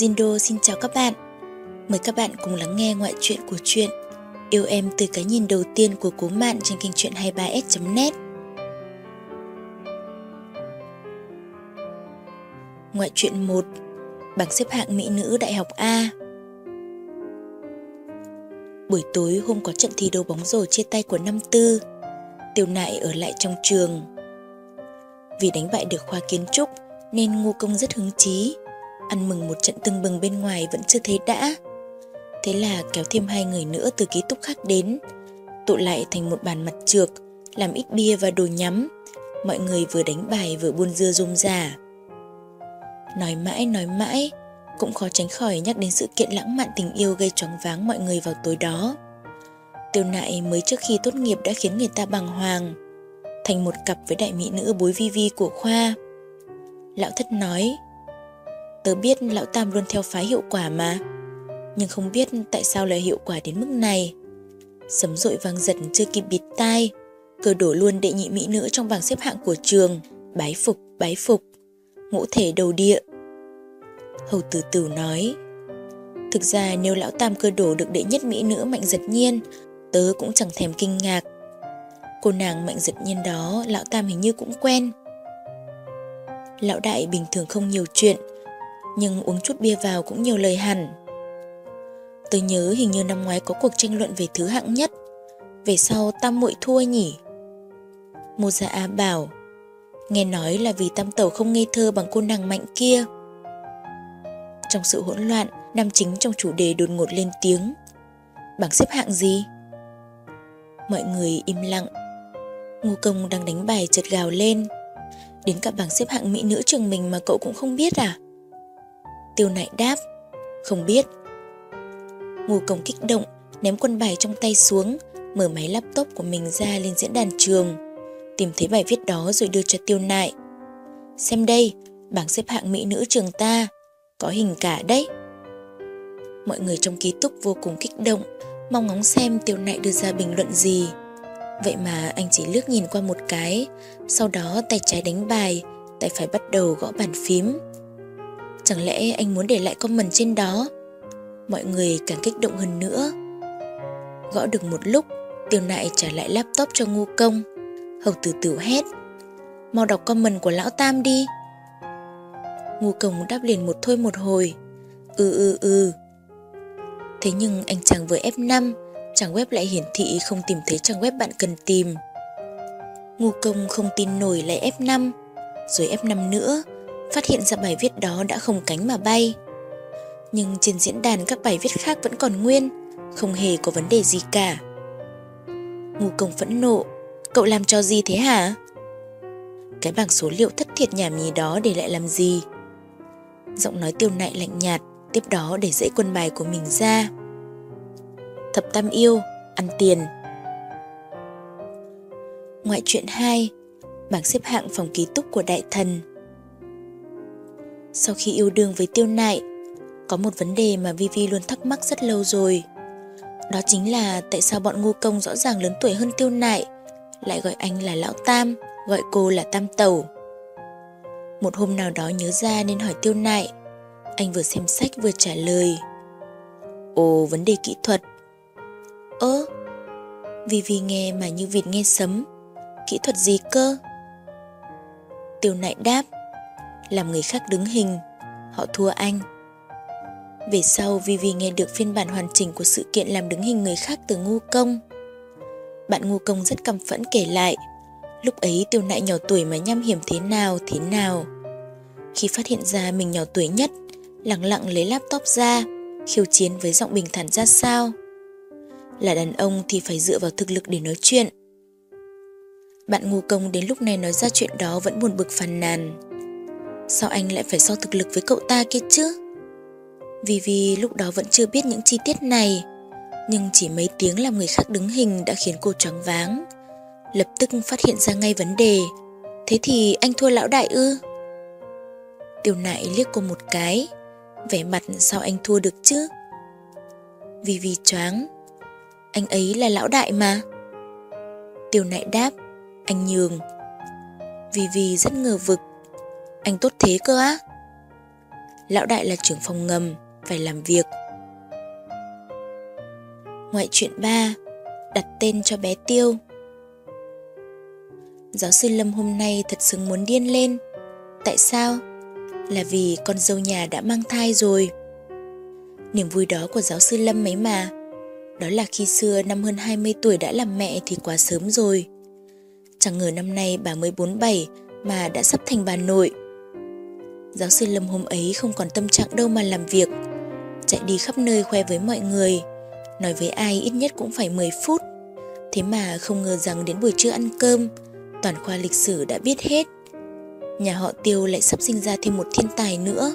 Jindo xin chào các bạn. Mời các bạn cùng lắng nghe ngoại truyện của truyện Yêu em từ cái nhìn đầu tiên của cố mạn trên kênh truyện 23s.net. Ngoại truyện 1 Bảng xếp hạng mỹ nữ Đại học A Buổi tối hôm có trận thi đấu bóng rổ chia tay của năm tư, Tiêu nại ở lại trong trường Vì đánh bại được khoa kiến trúc Nên Ngô công rất hứng chí Ăn mừng một trận tưng bừng bên ngoài vẫn chưa thấy đã. Thế là kéo thêm hai người nữa từ ký túc khác đến, Tụ lại thành một bàn mặt trược, Làm ít bia và đồ nhắm. Mọi người vừa đánh bài vừa buôn dưa rôm rả Nói mãi nói mãi, Cũng khó tránh khỏi nhắc đến sự kiện lãng mạn tình yêu gây choáng váng mọi người vào tối đó. Tiêu nại mới trước khi tốt nghiệp đã khiến người ta bàng hoàng, Thành một cặp với đại mỹ nữ bối vi vi của khoa. Lão thất nói Tớ biết lão tam luôn theo phái hiệu quả mà. Nhưng không biết tại sao lại hiệu quả đến mức này. Sấm rội vang giật chưa kịp bịt tai Cờ đổ luôn đệ nhị mỹ nữ trong bảng xếp hạng của trường Bái phục, bái phục Ngũ thể đầu địa. Hầu tử tử nói Thực ra nếu lão tam cơ đổ được đệ nhất mỹ nữ mạnh giật nhiên Tớ cũng chẳng thèm kinh ngạc. Cô nàng mạnh giật nhiên đó Lão tam hình như cũng quen. Lão đại bình thường không nhiều chuyện nhưng uống chút bia vào cũng nhiều lời hẳn. Tôi nhớ hình như năm ngoái có cuộc tranh luận về thứ hạng nhất, Về sau tam muội thua nhỉ? Mô Gia A bảo, Nghe nói là vì tam tẩu không ngây thơ bằng cô nàng mạnh kia. Trong sự hỗn loạn, Nam chính trong chủ đề đột ngột lên tiếng. Bảng xếp hạng gì? Mọi người im lặng. Ngô công đang đánh bài chợt gào lên. Đến cả bảng xếp hạng mỹ nữ trường mình mà cậu cũng không biết à? Tiêu nại đáp, Không biết. Ngô công kích động, Ném quân bài trong tay xuống, Mở máy laptop của mình ra lên diễn đàn trường, Tìm thấy bài viết đó rồi đưa cho tiêu nại. Xem đây, Bảng xếp hạng mỹ nữ trường ta, Có hình cả đấy. Mọi người trong ký túc vô cùng kích động Mong ngóng xem tiêu nại đưa ra bình luận gì. Vậy mà anh chỉ lướt nhìn qua một cái, Sau đó tay trái đánh bài, Tay phải bắt đầu gõ bàn phím. Chẳng lẽ anh muốn để lại comment trên đó? Mọi người càng kích động hơn nữa. Gõ được một lúc, Tiêu nại trả lại laptop cho ngu công. Hầu tử tử hét, Mau đọc comment của lão Tam đi. Ngu công đáp liền một thôi một hồi Ừ ừ ừ. Thế nhưng anh chàng với F5 Trang web lại hiển thị không tìm thấy trang web bạn cần tìm. Ngu công không tin nổi lại F5 Rồi F5 nữa Phát hiện ra bài viết đó đã không cánh mà bay. Nhưng trên diễn đàn các bài viết khác vẫn còn nguyên Không hề có vấn đề gì cả. Ngu công phẫn nộ Cậu làm cho gì thế hả? Cái bảng số liệu thất thiệt nhảm nhí đó để lại làm gì? Giọng nói tiêu nại lạnh nhạt Tiếp đó để dãy quân bài của mình ra. Thập tam yêu, ăn tiền. Ngoại truyện 2 Bảng xếp hạng phòng ký túc của đại thần. Sau khi yêu đương với tiêu nại, Có một vấn đề mà Vivi luôn thắc mắc rất lâu rồi. Đó chính là tại sao bọn ngô công rõ ràng lớn tuổi hơn tiêu nại, Lại gọi anh là lão tam, Gọi cô là tam tẩu. Một hôm nào đó nhớ ra nên hỏi tiêu nại, Anh vừa xem sách vừa trả lời. Ồ, vấn đề kỹ thuật. Ơ, vivi nghe mà như vịt nghe sấm. Kỹ thuật gì cơ? Tiêu nại đáp. Làm người khác đứng hình. Họ thua anh. Về sau, Vivi nghe được phiên bản hoàn chỉnh của sự kiện làm đứng hình người khác từ ngu công. Bạn ngu công rất căm phẫn kể lại, Lúc ấy tiêu nại nhỏ tuổi mà nhăm hiểm thế nào thế nào? Khi phát hiện ra mình nhỏ tuổi nhất, Lặng lặng lấy laptop ra, Khiêu chiến với giọng bình thản ra sao. Là đàn ông thì phải dựa vào thực lực để nói chuyện. Bạn ngu công đến lúc này nói ra chuyện đó vẫn buồn bực phàn nàn. Sao anh lại phải so thực lực với cậu ta kia chứ? Vì vì lúc đó vẫn chưa biết những chi tiết này, nhưng chỉ mấy tiếng làm người khác đứng hình đã khiến cô choáng váng. Lập tức phát hiện ra ngay vấn đề. Thế thì anh thua lão đại ư? Tiêu nại liếc cô một cái, vẻ mặt sao anh thua được chứ? Vì vì choáng, anh ấy là lão đại mà Tiêu nại đáp Anh nhường Vì vì rất ngờ vực anh tốt thế cơ á lão đại là trưởng phòng ngầm, phải làm việc. Ngoại truyện 3 Đặt tên cho bé Tiêu Giáo sư Lâm hôm nay thật sự muốn điên lên. Tại sao? Là vì con dâu nhà đã mang thai rồi. Niềm vui đó của giáo sư Lâm mấy mà. Đó là khi xưa năm hơn 20 tuổi đã làm mẹ thì quá sớm rồi. Chẳng ngờ năm nay bà mới 47 mà đã sắp thành bà nội. Giáo sư Lâm hôm ấy không còn tâm trạng đâu mà làm việc. Chạy đi khắp nơi khoe với mọi người. Nói với ai ít nhất cũng phải 10 phút. Thế mà không ngờ rằng đến buổi trưa ăn cơm, toàn khoa lịch sử đã biết hết. Nhà họ Tiêu lại sắp sinh ra thêm một thiên tài nữa.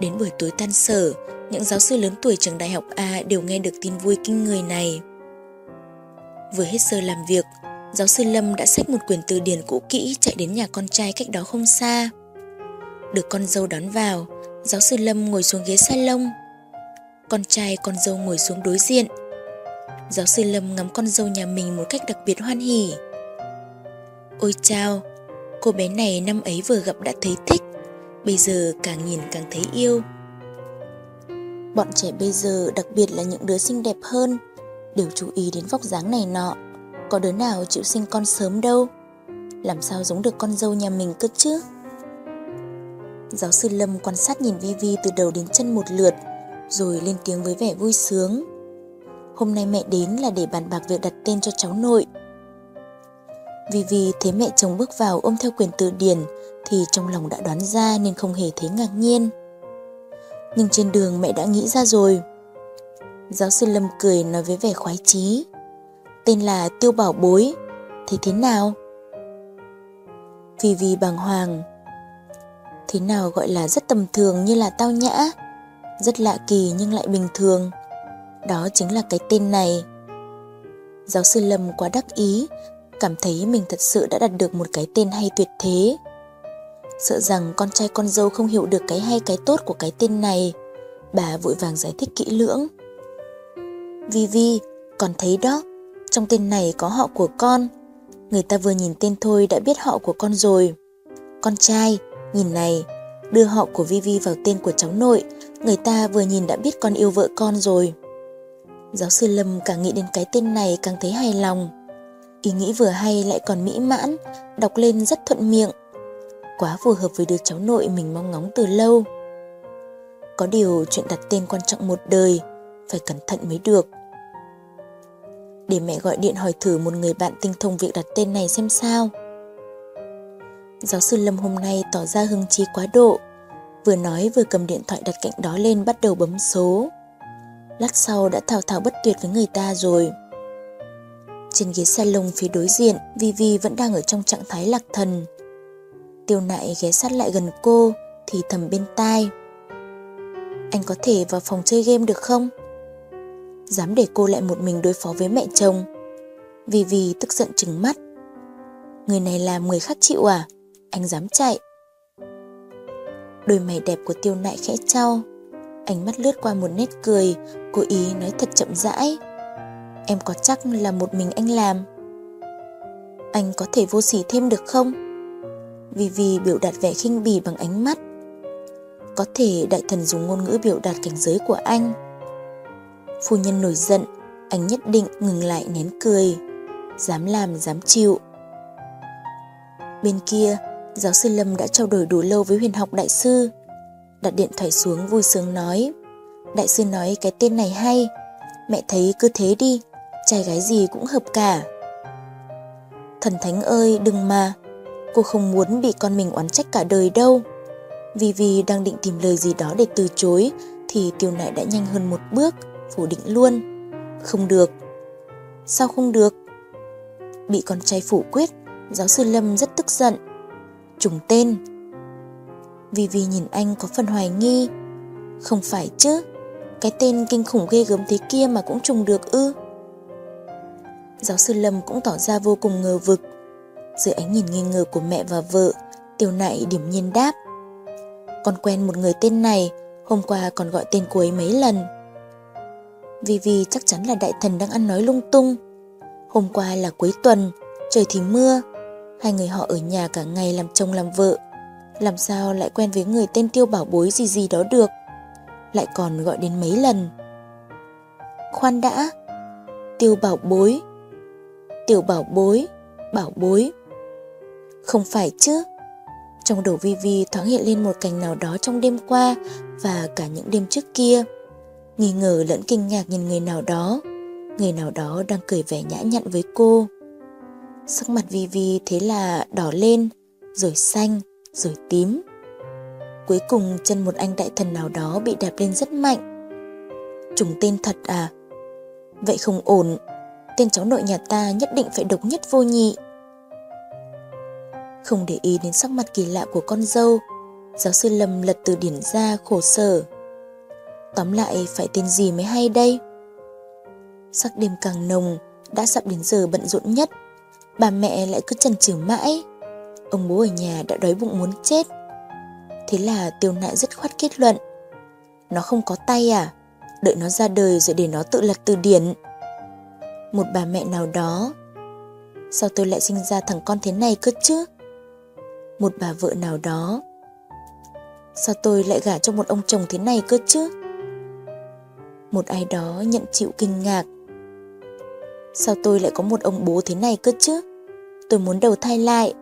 Đến buổi tối tan sở, những giáo sư lớn tuổi trường đại học A đều nghe được tin vui kinh người này. Vừa hết giờ làm việc, giáo sư Lâm đã xách một quyển từ điển cũ kỹ chạy đến nhà con trai cách đó không xa. Được con dâu đón vào, giáo sư Lâm ngồi xuống ghế salon. Con trai con dâu ngồi xuống đối diện. Giáo sư Lâm ngắm con dâu nhà mình một cách đặc biệt hoan hỉ. Ôi chao, cô bé này năm ấy vừa gặp đã thấy thích, bây giờ càng nhìn càng thấy yêu. Bọn trẻ bây giờ, đặc biệt là những đứa xinh đẹp hơn, đều chú ý đến vóc dáng này nọ. Có đứa nào chịu sinh con sớm đâu. Làm sao giống được con dâu nhà mình cơ chứ? Giáo sư Lâm quan sát nhìn Vi Vi từ đầu đến chân một lượt, rồi lên tiếng với vẻ vui sướng. Hôm nay mẹ đến là để bàn bạc việc đặt tên cho cháu nội. Vi Vi thấy mẹ chồng bước vào ôm theo quyền từ điển thì trong lòng đã đoán ra nên không hề thấy ngạc nhiên nhưng trên đường mẹ đã nghĩ ra rồi. Giáo sư Lâm cười nói với vẻ khoái chí. Tên là Tiêu Bảo Bối, thì thế nào? Vì vì bàng hoàng. Thế nào gọi là rất tầm thường như là tao nhã, rất lạ kỳ nhưng lại bình thường. Đó chính là cái tên này. Giáo sư Lâm quá đắc ý, cảm thấy mình thật sự đã đặt được một cái tên hay tuyệt thế. Sợ rằng con trai con dâu không hiểu được cái hay cái tốt của cái tên này Bà vội vàng giải thích kỹ lưỡng Vi Vi, con thấy đó Trong tên này có họ của con Người ta vừa nhìn tên thôi đã biết họ của con rồi Con trai, nhìn này Đưa họ của Vi Vi vào tên của cháu nội Người ta vừa nhìn đã biết con yêu vợ con rồi Giáo sư Lâm càng nghĩ đến cái tên này càng thấy hài lòng Ý nghĩ vừa hay lại còn mỹ mãn Đọc lên rất thuận miệng quá phù hợp với đứa cháu nội mình mong ngóng từ lâu. Có điều chuyện đặt tên quan trọng một đời, phải cẩn thận mới được. Để mẹ gọi điện hỏi thử một người bạn tinh thông việc đặt tên này xem sao. Giáo sư Lâm hôm nay tỏ ra hưng chí quá độ, vừa nói vừa cầm điện thoại đặt cạnh đó lên bắt đầu bấm số. Lát sau đã thao thao bất tuyệt với người ta rồi. Trên ghế salon phía đối diện, Vivi vẫn đang ở trong trạng thái lạc thần, Tiêu nại ghé sát lại gần cô thì thầm bên tai. Anh có thể vào phòng chơi game được không? Dám để cô lại một mình đối phó với mẹ chồng. Vivi tức giận trừng mắt. Người này làm người khác chịu à? Anh dám chạy. Đôi mày đẹp của tiêu nại khẽ trao. Ánh mắt lướt qua một nét cười, cố ý nói thật chậm rãi. Em có chắc là một mình anh làm? Anh có thể vô sỉ thêm được không? vì vì biểu đạt vẻ khinh bỉ bằng ánh mắt. Có thể đại thần dùng ngôn ngữ biểu đạt cảnh giới của anh. Phu nhân nổi giận, anh nhất định ngừng lại nén cười. Dám làm, dám chịu. Bên kia, giáo sư Lâm đã trao đổi đủ lâu với huyền học đại sư. Đặt điện thoại xuống vui sướng nói. Đại sư nói cái tên này hay. Mẹ thấy cứ thế đi, trai gái gì cũng hợp cả. Thần thánh ơi, đừng mà, Cô không muốn bị con mình oán trách cả đời đâu. Vì vì đang định tìm lời gì đó để từ chối thì tiêu nại đã nhanh hơn một bước, phủ định luôn. Không được. Sao không được? Bị con trai phủ quyết, giáo sư Lâm rất tức giận. Trùng tên. Vì vì nhìn anh có phần hoài nghi. Không phải chứ, cái tên kinh khủng ghê gớm thế kia mà cũng trùng được ư. Giáo sư Lâm cũng tỏ ra vô cùng ngờ vực. Dưới ánh nhìn nghi ngờ của mẹ và vợ, tiểu Nại điểm nhiên đáp. Con quen một người tên này, hôm qua còn gọi tên cô ấy mấy lần. Vì vì chắc chắn là đại thần đang ăn nói lung tung. Hôm qua là cuối tuần, trời thì mưa, hai người họ ở nhà cả ngày làm chồng làm vợ. Làm sao lại quen với người tên tiêu bảo bối gì gì đó được? Lại còn gọi đến mấy lần? Khoan đã. Tiêu bảo bối. Tiểu bảo bối Bảo bối. Không phải chứ. Trong đầu Vi Vi thoáng hiện lên một cảnh nào đó trong đêm qua Và cả những đêm trước kia. Nghi ngờ lẫn kinh ngạc nhìn người nào đó. Người nào đó đang cười vẻ nhã nhặn với cô. Sắc mặt Vi Vi thế là đỏ lên, Rồi xanh, Rồi tím. Cuối cùng, chân một anh đại thần nào đó bị đạp lên rất mạnh. Trùng tên thật à? Vậy không ổn. Tên cháu nội nhà ta nhất định phải độc nhất vô nhị. Không để ý đến sắc mặt kỳ lạ của con dâu, Giáo sư Lâm lật từ điển ra khổ sở. Tóm lại, phải tên gì mới hay đây? Sắc đêm càng nồng, Đã sắp đến giờ bận rộn nhất. Bà mẹ lại cứ chần chừ mãi. Ông bố ở nhà đã đói bụng muốn chết. Thế là tiêu nại rất khoát kết luận. Nó không có tay à? Đợi nó ra đời rồi để nó tự lật từ điển. Một bà mẹ nào đó, Sao tôi lại sinh ra thằng con thế này cơ chứ? Một bà vợ nào đó, Sao tôi lại gả cho một ông chồng thế này cơ chứ? Một ai đó nhận chịu kinh ngạc. Sao tôi lại có một ông bố thế này cơ chứ? Tôi muốn đầu thai lại.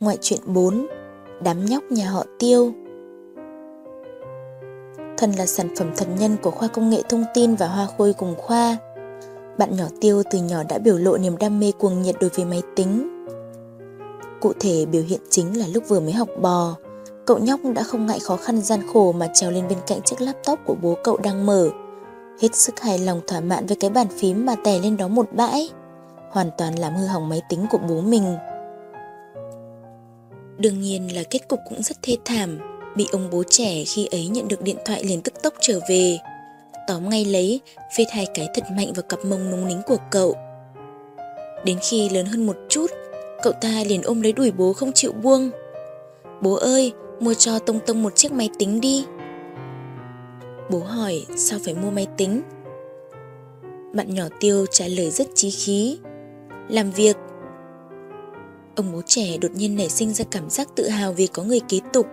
Ngoại truyện 4 Đám nhóc nhà họ tiêu. Thân là sản phẩm thần nhân của khoa công nghệ thông tin và hoa khôi cùng khoa. Bạn nhỏ tiêu từ nhỏ đã biểu lộ niềm đam mê cuồng nhiệt đối với máy tính. Cụ thể biểu hiện chính là lúc vừa mới học bò, Cậu nhóc đã không ngại khó khăn gian khổ mà trèo lên bên cạnh chiếc laptop của bố cậu đang mở. Hết sức hài lòng thỏa mãn với cái bàn phím mà tè lên đó một bãi. Hoàn toàn làm hư hỏng máy tính của bố mình. Đương nhiên là kết cục cũng rất thê thảm, Bị ông bố trẻ khi ấy nhận được điện thoại liền tức tốc trở về. Tóm ngay lấy, Phết hai cái thật mạnh vào cặp mông núng nính của cậu. Đến khi lớn hơn một chút, Cậu ta liền ôm lấy đuổi bố không chịu buông. Bố ơi, Mua cho Tông Tông một chiếc máy tính đi. Bố hỏi sao phải mua máy tính. Bạn nhỏ tiêu trả lời rất chí khí. Làm việc. Ông bố trẻ đột nhiên nảy sinh ra cảm giác tự hào vì có người kế tục.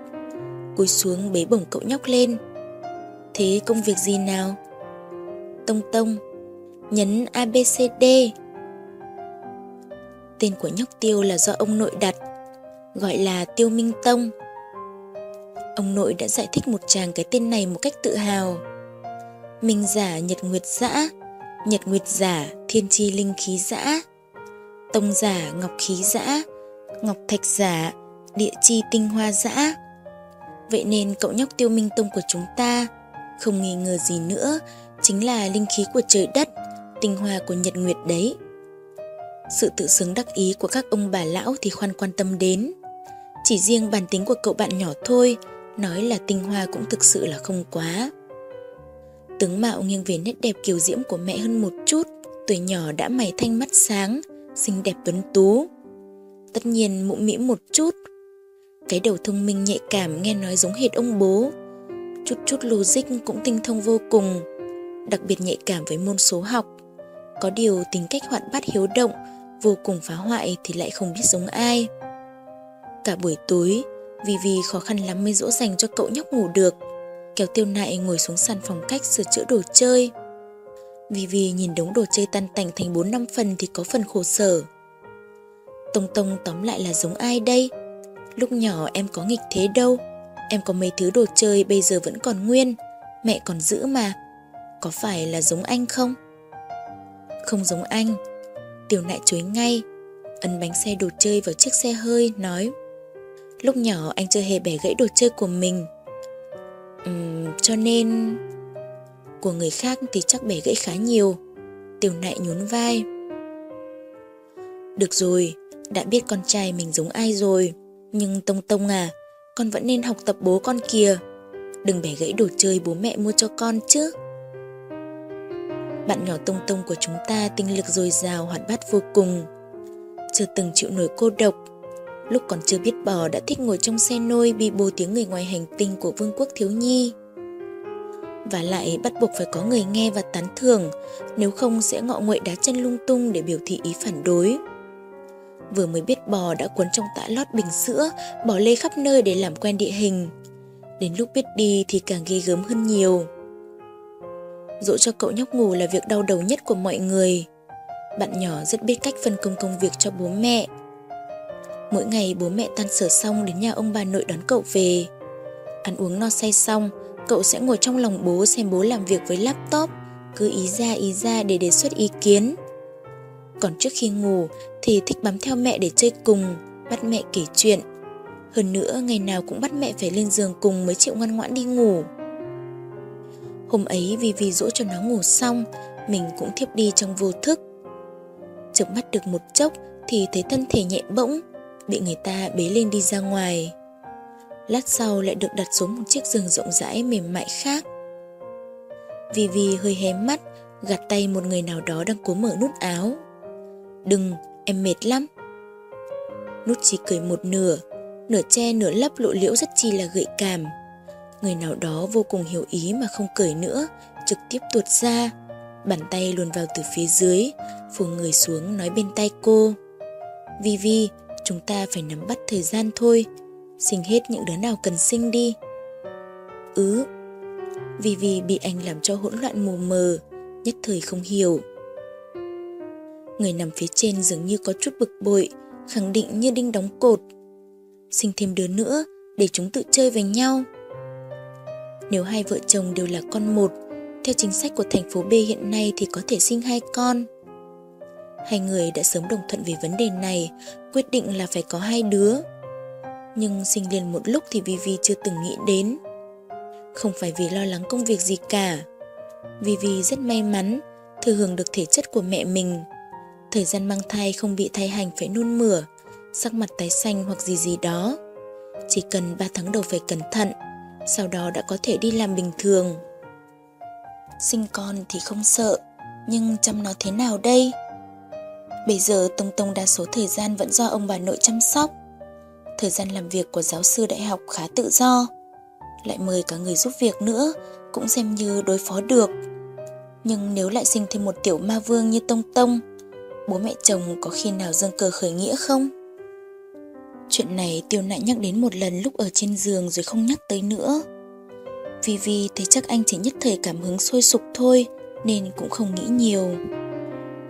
Cúi xuống bế bổng cậu nhóc lên. Thế công việc gì nào? Tông tông, Nhấn ABCD Tên của nhóc tiêu là do ông nội đặt, Gọi là Tiêu Minh Tông. Ông nội đã giải thích một chàng cái tên này một cách tự hào. Minh giả nhật nguyệt giã, Nhật nguyệt giả thiên chi linh khí giã, Tông giả ngọc khí giã, Ngọc thạch giả địa chi tinh hoa giã. Vậy nên cậu nhóc tiêu minh tông của chúng ta Không nghi ngờ gì nữa Chính là linh khí của trời đất Tinh hoa của nhật nguyệt đấy. Sự tự xứng đắc ý của các ông bà lão thì khoan quan tâm đến. Chỉ riêng bản tính của cậu bạn nhỏ thôi Nói là tinh hoa cũng thực sự là không quá. Tướng mạo nghiêng về nét đẹp kiều diễm của mẹ hơn một chút, Tuổi nhỏ đã mày thanh mắt sáng, Xinh đẹp tuấn tú. Tất nhiên mụn mĩm một chút. Cái đầu thông minh nhạy cảm nghe nói giống hệt ông bố. Chút chút logic cũng tinh thông vô cùng, Đặc biệt nhạy cảm với môn số học. Có điều tính cách hoạt bát hiếu động, Vô cùng phá hoại thì lại không biết giống ai. Cả buổi tối vì vì khó khăn lắm mới dỗ dành cho cậu nhóc ngủ được. Kéo tiêu nại ngồi xuống sàn phòng cách sửa chữa đồ chơi. Vì vì nhìn đống đồ chơi tan tành thành 4 năm phần thì có phần khổ sở. Tông Tông tóm lại là giống ai đây? Lúc nhỏ em có nghịch thế đâu. Em có mấy thứ đồ chơi bây giờ vẫn còn nguyên. Mẹ còn giữ mà. Có phải là giống anh không? Không giống anh. Tiểu nại chối ngay. Ấn bánh xe đồ chơi vào chiếc xe hơi, Nói. Lúc nhỏ anh chưa hề bẻ gãy đồ chơi của mình. Uhm, Cho nên Của người khác thì chắc bẻ gãy khá nhiều. Tiểu nại nhún vai. Được rồi đã biết con trai mình giống ai rồi. Nhưng Tông Tông à Con vẫn nên học tập bố con kìa. Đừng bẻ gãy đồ chơi bố mẹ mua cho con chứ. Bạn nhỏ Tông Tông của chúng ta tinh lực dồi dào hoạt bát vô cùng. Chưa từng chịu nổi cô độc. Lúc còn chưa biết bò đã thích ngồi trong xe nôi bị bồ tiếng người ngoài hành tinh của vương quốc thiếu nhi và lại bắt buộc phải có người nghe và tán thưởng, nếu không sẽ ngọ nguậy đá chân lung tung để biểu thị ý phản đối. Vừa mới biết bò đã cuốn trong tã lót bình sữa, bỏ lê khắp nơi để làm quen địa hình. Đến lúc biết đi thì càng ghê gớm hơn nhiều. Dỗ cho cậu nhóc ngủ là việc đau đầu nhất của mọi người. Bạn nhỏ rất biết cách phân công công việc cho bố mẹ. Mỗi ngày bố mẹ tan sở xong đến nhà ông bà nội đón cậu về. Ăn uống no say xong, cậu sẽ ngồi trong lòng bố xem bố làm việc với laptop, cứ ý ra ý ra để đề xuất ý kiến. Còn trước khi ngủ thì thích bám theo mẹ để chơi cùng, bắt mẹ kể chuyện. Hơn nữa ngày nào cũng bắt mẹ phải lên giường cùng mới chịu ngoan ngoãn đi ngủ. Hôm ấy vì vì dỗ cho nó ngủ xong, mình cũng thiếp đi trong vô thức. Chợp mắt được một chốc thì thấy thân thể nhẹ bỗng, bị người ta bế lên đi ra ngoài. Lát sau lại được đặt xuống một chiếc giường rộng rãi mềm mại khác. Vì vì hơi hé mắt, gạt tay một người nào đó đang cố mở nút áo. Đừng, em mệt lắm. Nút chỉ cười một nửa, nửa che nửa lấp lộ liễu rất chi là gợi cảm. Người nào đó vô cùng hiểu ý mà không cười nữa, trực tiếp tuột ra, bàn tay luồn vào từ phía dưới, phủ người xuống nói bên tay cô. Vivi, chúng ta phải nắm bắt thời gian thôi, sinh hết những đứa nào cần sinh đi. ứ Ừ, vì bị anh làm cho hỗn loạn mù mờ, nhất thời không hiểu. Người nằm phía trên dường như có chút bực bội, khẳng định như đinh đóng cột. Sinh thêm đứa nữa để chúng tự chơi với nhau. Nếu hai vợ chồng đều là con một, theo chính sách của thành phố B hiện nay thì có thể sinh hai con. Hai người đã sớm đồng thuận về vấn đề này, quyết định là phải có hai đứa. Nhưng sinh liền một lúc thì Vivi chưa từng nghĩ đến. Không phải vì lo lắng công việc gì cả. Vivi rất may mắn thừa hưởng được thể chất của mẹ mình. Thời gian mang thai không bị thai hành phải nôn mửa, sắc mặt tái xanh hoặc gì gì đó. Chỉ cần 3 tháng đầu phải cẩn thận, sau đó đã có thể đi làm bình thường. Sinh con thì không sợ, nhưng chăm nó thế nào đây? Bây giờ Tông Tông đa số thời gian vẫn do ông bà nội chăm sóc. Thời gian làm việc của giáo sư đại học khá tự do. Lại mời cả người giúp việc nữa, cũng xem như đối phó được. Nhưng nếu lại sinh thêm một tiểu ma vương như Tông Tông, bố mẹ chồng có khi nào dâng cờ khởi nghĩa không? Chuyện này tiêu nại nhắc đến một lần lúc ở trên giường rồi không nhắc tới nữa. Vì vì thấy chắc anh chỉ nhất thời cảm hứng sôi sục thôi nên cũng không nghĩ nhiều.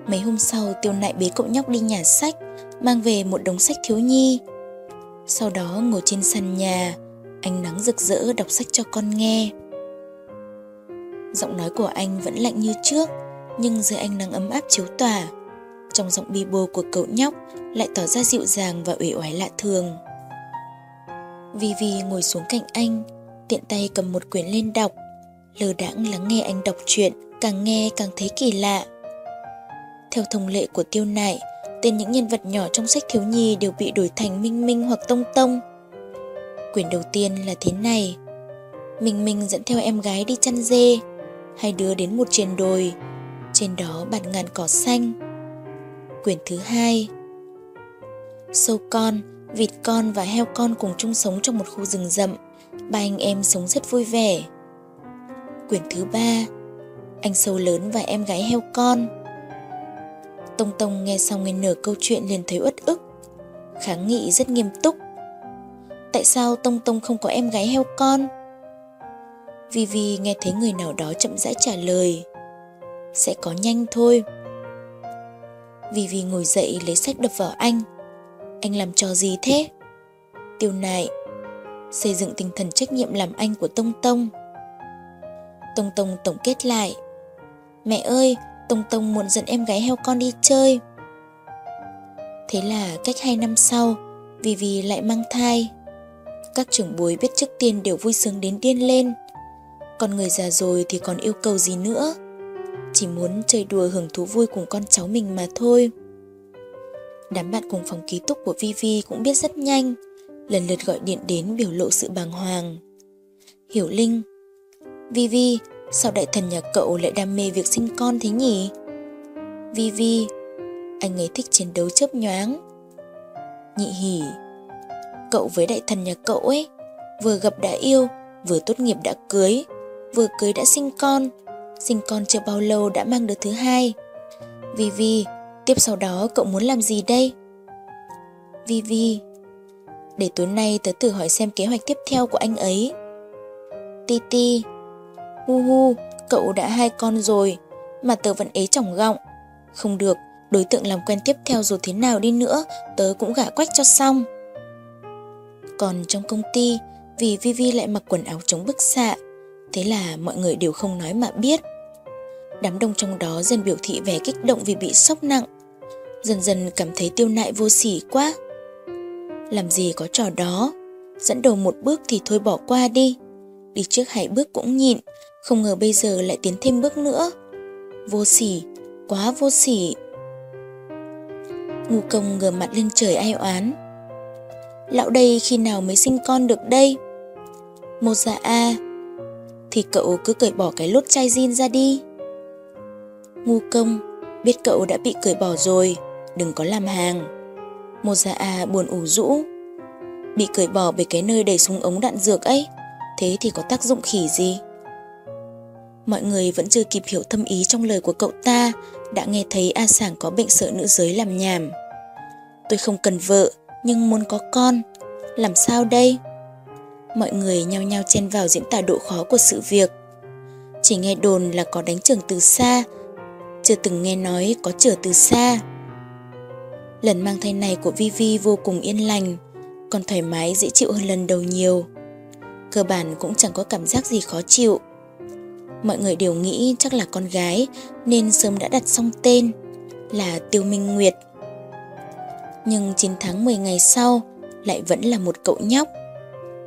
Mấy hôm sau tiêu nại bế cậu nhóc đi nhà sách, mang về một đống sách thiếu nhi. Sau đó ngồi trên sàn nhà, ánh nắng rực rỡ đọc sách cho con nghe. Giọng nói của anh vẫn lạnh như trước, nhưng dưới ánh nắng ấm áp chiếu tỏa, trong giọng bi bô của cậu nhóc lại tỏ ra dịu dàng và uể oải lạ thường. Vivi ngồi xuống cạnh anh, tiện tay cầm một quyển lên đọc, lờ đãng lắng nghe anh đọc chuyện, càng nghe càng thấy kỳ lạ. Theo thông lệ của tiêu nại, tên những nhân vật nhỏ trong sách thiếu nhi đều bị đổi thành Minh Minh hoặc Tông Tông. Quyển đầu tiên là thế này. Minh Minh dẫn theo em gái đi chăn dê, hai đứa đến một triền đồi, trên đó bạt ngàn cỏ xanh. Quyển thứ hai Sâu con, vịt con và heo con cùng chung sống trong một khu rừng rậm, ba anh em sống rất vui vẻ. Quyển thứ ba Anh sâu lớn và em gái heo con Tông Tông nghe xong nghe nở câu chuyện liền thấy uất ức Kháng nghị rất nghiêm túc Tại sao Tông Tông không có em gái heo con? Vì vì nghe thấy người nào đó chậm rãi trả lời Sẽ có nhanh thôi Vì vì ngồi dậy lấy sách đập vào anh Anh làm trò gì thế? Tiêu nại Xây dựng tinh thần trách nhiệm làm anh của Tông Tông Tông Tông tổng kết lại Mẹ ơi, Tông Tông muốn dẫn em gái heo con đi chơi. Thế là cách 2 năm sau Vì Vì lại mang thai. Các trưởng bối biết trước tiên đều vui sướng đến điên lên. Còn người già rồi thì còn yêu cầu gì nữa? Chỉ muốn chơi đùa hưởng thú vui cùng con cháu mình mà thôi. Đám bạn cùng phòng ký túc của Vivi cũng biết rất nhanh. Lần lượt gọi điện đến biểu lộ sự bàng hoàng. Hiểu Linh Vivi, sao đại thần nhà cậu lại đam mê việc sinh con thế nhỉ? Vivi, anh ấy thích chiến đấu chớp nhoáng. Nhị hỉ, cậu với đại thần nhà cậu ấy, vừa gặp đã yêu, vừa tốt nghiệp đã cưới, vừa cưới đã sinh con, sinh con chưa bao lâu đã mang đứa thứ hai. Vivi, tiếp sau đó cậu muốn làm gì đây? Vi Vi Để tối nay tớ thử hỏi xem kế hoạch tiếp theo của anh ấy Ti Ti Hu hu, cậu đã hai con rồi Mà tớ vẫn ế chỏng gọng Không được, đối tượng làm quen tiếp theo dù thế nào đi nữa Tớ cũng gả quách cho xong. Còn trong công ty Vì Vivi lại mặc quần áo chống bức xạ Thế là mọi người đều không nói mà biết. Đám đông trong đó dần biểu thị vẻ kích động vì bị sốc nặng. Dần dần cảm thấy tiêu nại vô sỉ quá. Làm gì có trò đó Dẫn đầu một bước thì thôi bỏ qua đi. Đi trước hai bước cũng nhịn không ngờ bây giờ lại tiến thêm bước nữa. Vô sỉ, Quá vô sỉ. Ngu công ngửa mặt lên trời ai oán. Lão đây khi nào mới sinh con được đây? Một dạ a, Thì cậu cứ cởi bỏ cái lốt chai jean ra đi. Ngu công, Biết cậu đã bị cởi bỏ rồi, Đừng có làm hàng. Một dạ a buồn ủ rũ. Bị cởi bỏ bởi cái nơi đầy súng ống đạn dược ấy, Thế thì có tác dụng khỉ gì? Mọi người vẫn chưa kịp hiểu thâm ý trong lời của cậu ta, Đã nghe thấy A Sảng có bệnh sợ nữ giới làm nhảm. Tôi không cần vợ, Nhưng muốn có con. Làm sao đây? Mọi người nhao nhao chen vào diễn tả độ khó của sự việc. Chỉ nghe đồn là có đánh trưởng từ xa, Chưa từng nghe nói có trở từ xa. Lần mang thai này của Vivi vô cùng yên lành, Còn thoải mái dễ chịu hơn lần đầu nhiều. Cơ bản cũng chẳng có cảm giác gì khó chịu. Mọi người đều nghĩ chắc là con gái, Nên sớm đã đặt xong tên Là Tiêu Minh Nguyệt. Nhưng 9 tháng 10 ngày sau, Lại vẫn là một cậu nhóc.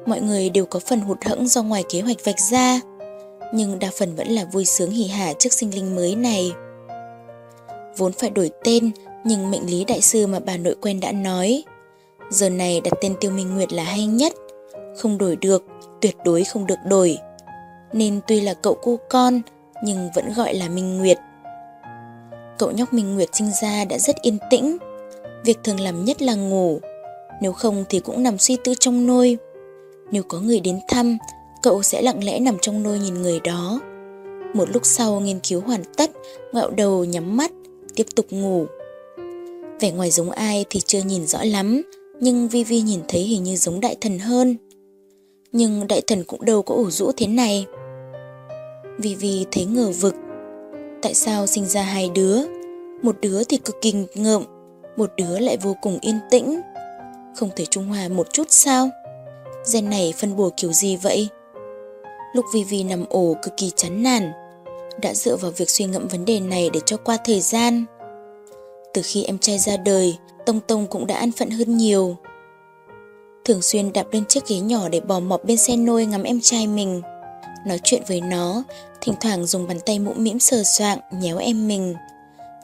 Mọi người đều có phần hụt hẫng do ngoài kế hoạch vạch ra, Nhưng đa phần vẫn là vui sướng hỉ hả trước sinh linh mới này. Vốn phải đổi tên, Nhưng mệnh lý đại sư mà bà nội quen đã nói, Giờ này đặt tên Tiêu Minh Nguyệt là hay nhất, Không đổi được, tuyệt đối không được đổi. Nên tuy là cậu cu con, nhưng vẫn gọi là Minh Nguyệt. Cậu nhóc Minh Nguyệt sinh ra đã rất yên tĩnh. Việc thường làm nhất là ngủ, nếu không thì cũng nằm suy tư trong nôi. Nếu có người đến thăm, cậu sẽ lặng lẽ nằm trong nôi nhìn người đó. Một lúc sau nghiên cứu hoàn tất, ngạo đầu nhắm mắt, tiếp tục ngủ. Vẻ ngoài giống ai thì chưa nhìn rõ lắm, nhưng Vivi nhìn thấy hình như giống đại thần hơn nhưng đại thần cũng đâu có ủ rũ thế này. Vì vì thấy ngờ vực, tại sao sinh ra hai đứa, một đứa thì cực kỳ ngợm, một đứa lại vô cùng yên tĩnh, không thể trung hòa một chút sao? Gen này phân bổ kiểu gì vậy? Lúc Vivi nằm ổ cực kỳ chán nản, đã dựa vào việc suy ngẫm vấn đề này để cho qua thời gian. Từ khi em trai ra đời, Tông Tông cũng đã an phận hơn nhiều thường xuyên đạp lên chiếc ghế nhỏ để bò mọp bên xe nôi ngắm em trai mình. Nói chuyện với nó, thỉnh thoảng dùng bàn tay mũ mĩm sờ soạng nhéo em mình.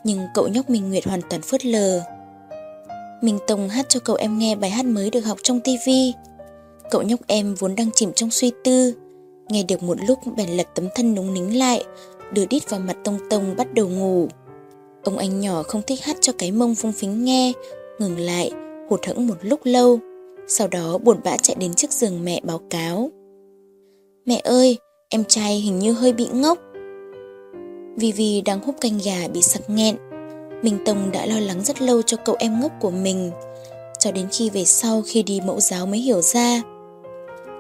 Nhưng cậu nhóc Minh Nguyệt hoàn toàn phớt lờ. Minh Tông hát cho cậu em nghe bài hát mới được học trong tivi. Cậu nhóc em vốn đang chìm trong suy tư, nghe được một lúc bèn lật tấm thân núng nính lại, đưa đít vào mặt Tông Tông bắt đầu ngủ. Ông anh nhỏ không thích hát cho cái mông phung phính nghe, ngừng lại, hụt hẫng một lúc lâu sau đó buồn bã chạy đến trước giường mẹ báo cáo. Mẹ ơi, em trai hình như hơi bị ngốc. Vivi đang hút canh gà bị sặc nghẹn. Minh Tông đã lo lắng rất lâu cho cậu em ngốc của mình, cho đến khi về sau khi đi mẫu giáo mới hiểu ra.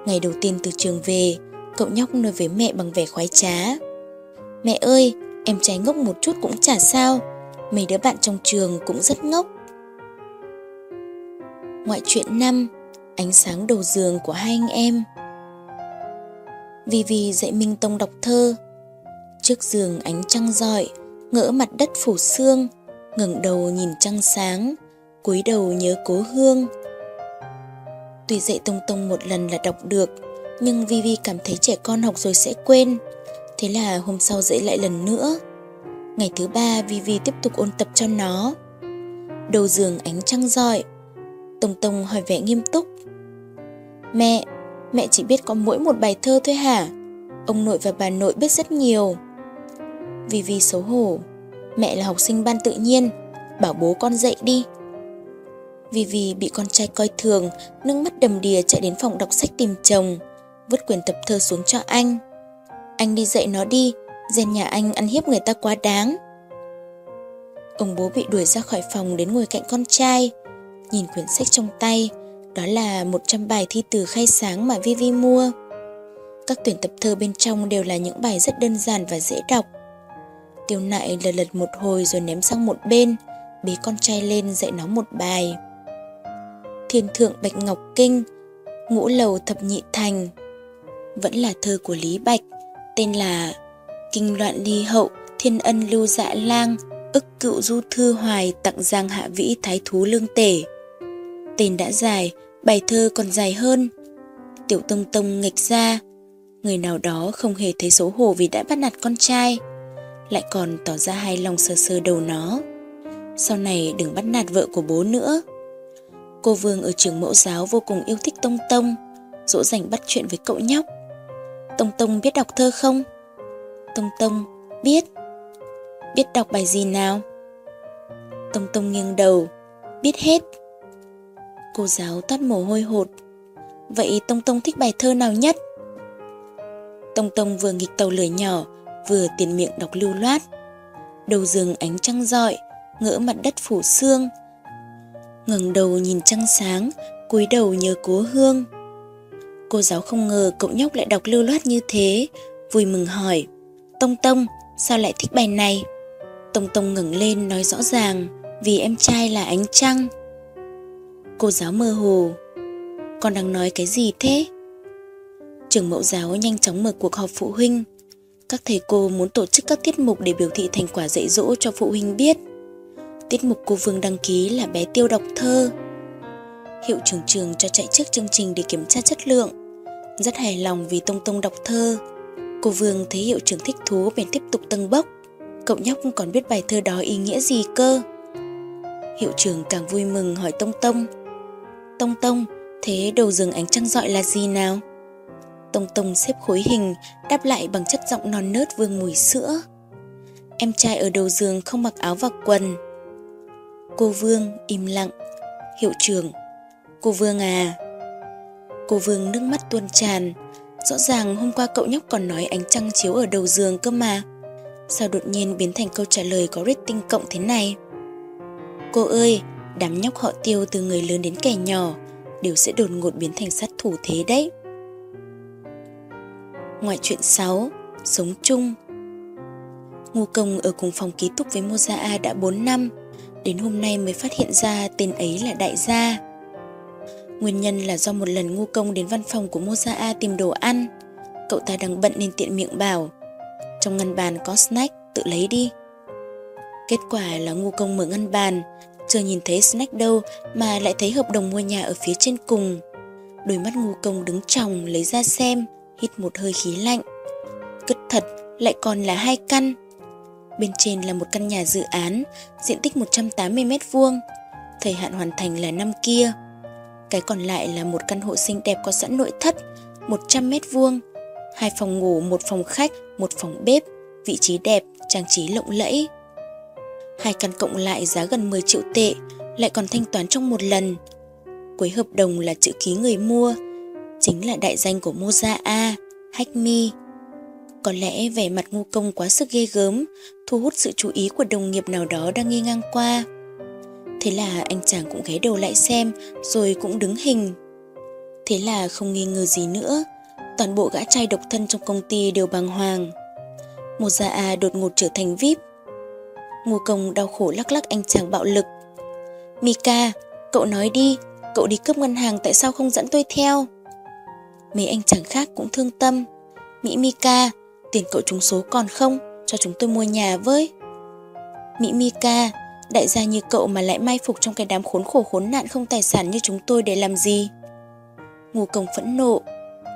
Ngày đầu tiên từ trường về, cậu nhóc nói với mẹ bằng vẻ khoái trá. Mẹ ơi, em trai ngốc một chút cũng chả sao, mấy đứa bạn trong trường cũng rất ngốc. Ngoại truyện năm ánh sáng đầu giường của hai anh em. Vivi dạy Minh Tông đọc thơ. Trước giường ánh trăng rọi, ngỡ mặt đất phủ sương, ngẩng đầu nhìn trăng sáng, cúi đầu nhớ cố hương. Tuy dạy Tông Tông một lần là đọc được, nhưng Vivi cảm thấy trẻ con học rồi sẽ quên. Thế là hôm sau dạy lại lần nữa. Ngày thứ ba Vivi tiếp tục ôn tập cho nó. Đầu giường ánh trăng rọi. Tông Tông hỏi vẻ nghiêm túc. Mẹ, mẹ chỉ biết có mỗi một bài thơ thôi hả? Ông nội và bà nội biết rất nhiều. Vì vì xấu hổ, mẹ là học sinh ban tự nhiên, bảo bố con dậy đi. Vì vì bị con trai coi thường, nước mắt đầm đìa chạy đến phòng đọc sách tìm chồng, vứt quyển tập thơ xuống cho anh. Anh đi dạy nó đi, gen nhà anh ăn hiếp người ta quá đáng. Ông bố bị đuổi ra khỏi phòng đến ngồi cạnh con trai, Nhìn quyển sách trong tay, đó là 100 bài thi từ khai sáng mà Vivi mua. Các tuyển tập thơ bên trong đều là những bài rất đơn giản và dễ đọc. Tiêu nại lật lật một hồi rồi ném sang một bên, bế con trai lên dạy nó một bài. Thiên thượng Bạch Ngọc Kinh, ngũ lầu thập nhị thành. Vẫn là thơ của Lý Bạch, tên là Kinh loạn ly hậu, thiên ân lưu dạ lang, ức cựu du thư hoài tặng giang hạ vĩ thái thú lương tể. Tên đã dài, bài thơ còn dài hơn. Tiểu tông tông nghịch ra, người nào đó không hề thấy xấu hổ vì đã bắt nạt con trai, lại còn tỏ ra hài lòng sờ sờ đầu nó. Sau này đừng bắt nạt vợ của bố nữa. Cô Vương ở trường mẫu giáo vô cùng yêu thích Tông Tông, dỗ dành bắt chuyện với cậu nhóc. Tông Tông biết đọc thơ không? Tông Tông biết. Biết đọc bài gì nào? Tông Tông nghiêng đầu, biết hết. Cô giáo toát mồ hôi hột. Vậy Tông Tông thích bài thơ nào nhất? Tông Tông vừa nghịch tàu lửa nhỏ, vừa tiền miệng đọc lưu loát. Đầu giường ánh trăng rọi, ngỡ mặt đất phủ xương. ngẩng đầu nhìn trăng sáng, cúi đầu nhớ cố hương. Cô giáo không ngờ cậu nhóc lại đọc lưu loát như thế, vui mừng hỏi. Tông Tông, sao lại thích bài này? Tông Tông ngẩng lên nói rõ ràng, vì em trai là ánh trăng. Cô giáo mơ hồ, con đang nói cái gì thế? Trường mẫu giáo nhanh chóng mở cuộc họp phụ huynh. Các thầy cô muốn tổ chức các tiết mục để biểu thị thành quả dạy dỗ cho phụ huynh biết. Tiết mục cô Vương đăng ký là bé Tiêu đọc thơ. Hiệu trưởng trường cho chạy trước chương trình để kiểm tra chất lượng. Rất hài lòng vì Tông Tông đọc thơ. Cô Vương thấy hiệu trưởng thích thú bèn tiếp tục tâng bốc. Cậu nhóc còn biết bài thơ đó ý nghĩa gì cơ. Hiệu trưởng càng vui mừng hỏi Tông Tông. Tông Tông, thế đầu giường ánh trăng dọi là gì nào? Tông Tông xếp khối hình, đáp lại bằng chất giọng non nớt vương mùi sữa. Em trai ở đầu giường không mặc áo và quần. Cô Vương im lặng. Hiệu trưởng, cô Vương à. Cô Vương nước mắt tuôn tràn. Rõ ràng hôm qua cậu nhóc còn nói ánh trăng chiếu ở đầu giường cơ mà. Sao đột nhiên biến thành câu trả lời có rating cộng thế này? Cô ơi, đám nhóc họ tiêu từ người lớn đến kẻ nhỏ đều sẽ đột ngột biến thành sát thủ thế đấy. Ngoại truyện 6 Sống chung. Ngu công ở cùng phòng ký túc với Moza A đã 4 năm Đến hôm nay mới phát hiện ra tên ấy là đại gia. Nguyên nhân là do một lần ngu công đến văn phòng của Moza A tìm đồ ăn Cậu ta đang bận nên tiện miệng bảo Trong ngăn bàn có snack, tự lấy đi. Kết quả là ngu công mở ngăn bàn chưa nhìn thấy snack đâu mà lại thấy hợp đồng mua nhà ở phía trên cùng Đôi mắt ngu công đứng tròng lấy ra xem hít một hơi khí lạnh. Cất thật lại còn là hai căn. Bên trên là một căn nhà dự án, diện tích 180 m vuông, thời hạn hoàn thành là năm kia. Cái còn lại là một căn hộ xinh đẹp có sẵn nội thất, 100 m vuông, hai phòng ngủ, một phòng khách, một phòng bếp, vị trí đẹp, trang trí lộng lẫy. Hai căn cộng lại giá gần 10 triệu tệ, lại còn thanh toán trong một lần. Cuối hợp đồng là chữ ký người mua, chính là đại danh của Moza A, Hách Mi. Có lẽ vẻ mặt ngu công quá sức ghê gớm, thu hút sự chú ý của đồng nghiệp nào đó đang nghi ngang qua. Thế là anh chàng cũng ghé đầu lại xem, rồi cũng đứng hình. Thế là không nghi ngờ gì nữa, toàn bộ gã trai độc thân trong công ty đều bàng hoàng. Moza A đột ngột trở thành VIP. Ngô công đau khổ lắc lắc anh chàng bạo lực. Mika, cậu nói đi, cậu đi cướp ngân hàng tại sao không dẫn tôi theo? Mấy anh chàng khác cũng thương tâm. Mỹ Mika, tiền cậu trúng số còn không? Cho chúng tôi mua nhà với. Mỹ Mika, đại gia như cậu mà lại mai phục trong cái đám khốn khổ khốn nạn không tài sản như chúng tôi để làm gì? Ngô công phẫn nộ.